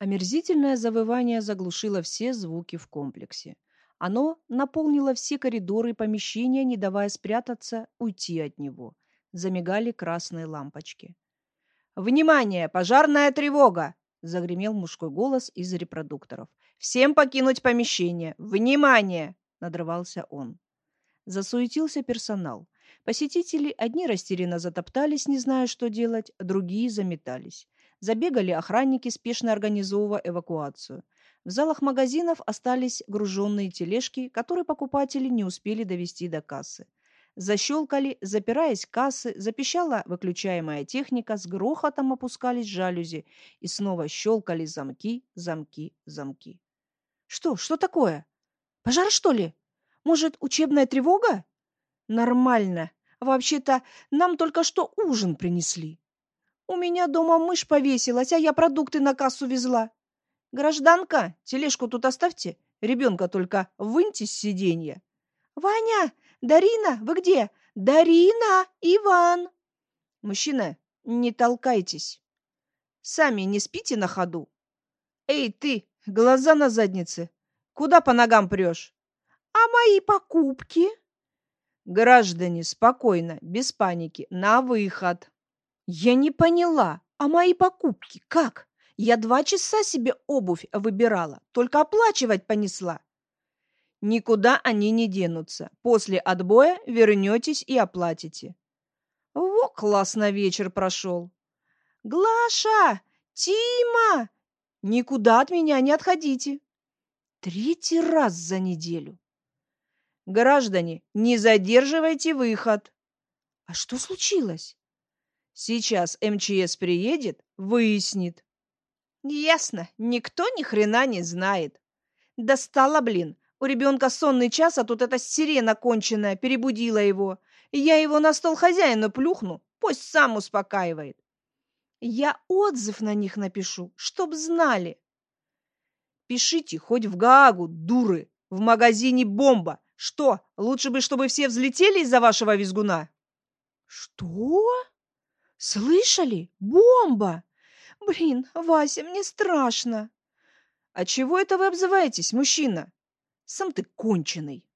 Омерзительное завывание заглушило все звуки в комплексе. Оно наполнило все коридоры и помещения, не давая спрятаться, уйти от него. Замигали красные лампочки. «Внимание! Пожарная тревога!» — загремел мужской голос из репродукторов. «Всем покинуть помещение! Внимание!» — надрывался он. Засуетился персонал. Посетители одни растерянно затоптались, не зная, что делать, другие заметались. Забегали охранники, спешно организовывая эвакуацию. В залах магазинов остались груженные тележки, которые покупатели не успели довести до кассы. Защелкали, запираясь кассы, запищала выключаемая техника, с грохотом опускались жалюзи и снова щелкали замки, замки, замки. «Что? Что такое? Пожар, что ли? Может, учебная тревога?» «Нормально. Вообще-то нам только что ужин принесли». У меня дома мышь повесилась, а я продукты на кассу везла. Гражданка, тележку тут оставьте, ребенка только выньте с сиденья. Ваня, Дарина, вы где? Дарина, Иван. Мужчина, не толкайтесь. Сами не спите на ходу. Эй, ты, глаза на заднице. Куда по ногам прешь? А мои покупки? Граждане, спокойно, без паники, на выход. Я не поняла, а мои покупки как? Я два часа себе обувь выбирала, только оплачивать понесла. Никуда они не денутся. После отбоя вернетесь и оплатите. Во, классно вечер прошел. Глаша! Тима! Никуда от меня не отходите. Третий раз за неделю. Граждане, не задерживайте выход. А что случилось? Сейчас МЧС приедет, выяснит. Ясно, никто ни хрена не знает. Достала, блин. У ребенка сонный час, а тут эта сирена конченая перебудила его. Я его на стол хозяину плюхну, пусть сам успокаивает. Я отзыв на них напишу, чтоб знали. Пишите хоть в Гаагу, дуры. В магазине бомба. Что, лучше бы, чтобы все взлетели из-за вашего визгуна? Что? Слышали? Бомба! Блин, Вася, мне страшно. А чего это вы обзываетесь, мужчина? Сам ты конченый.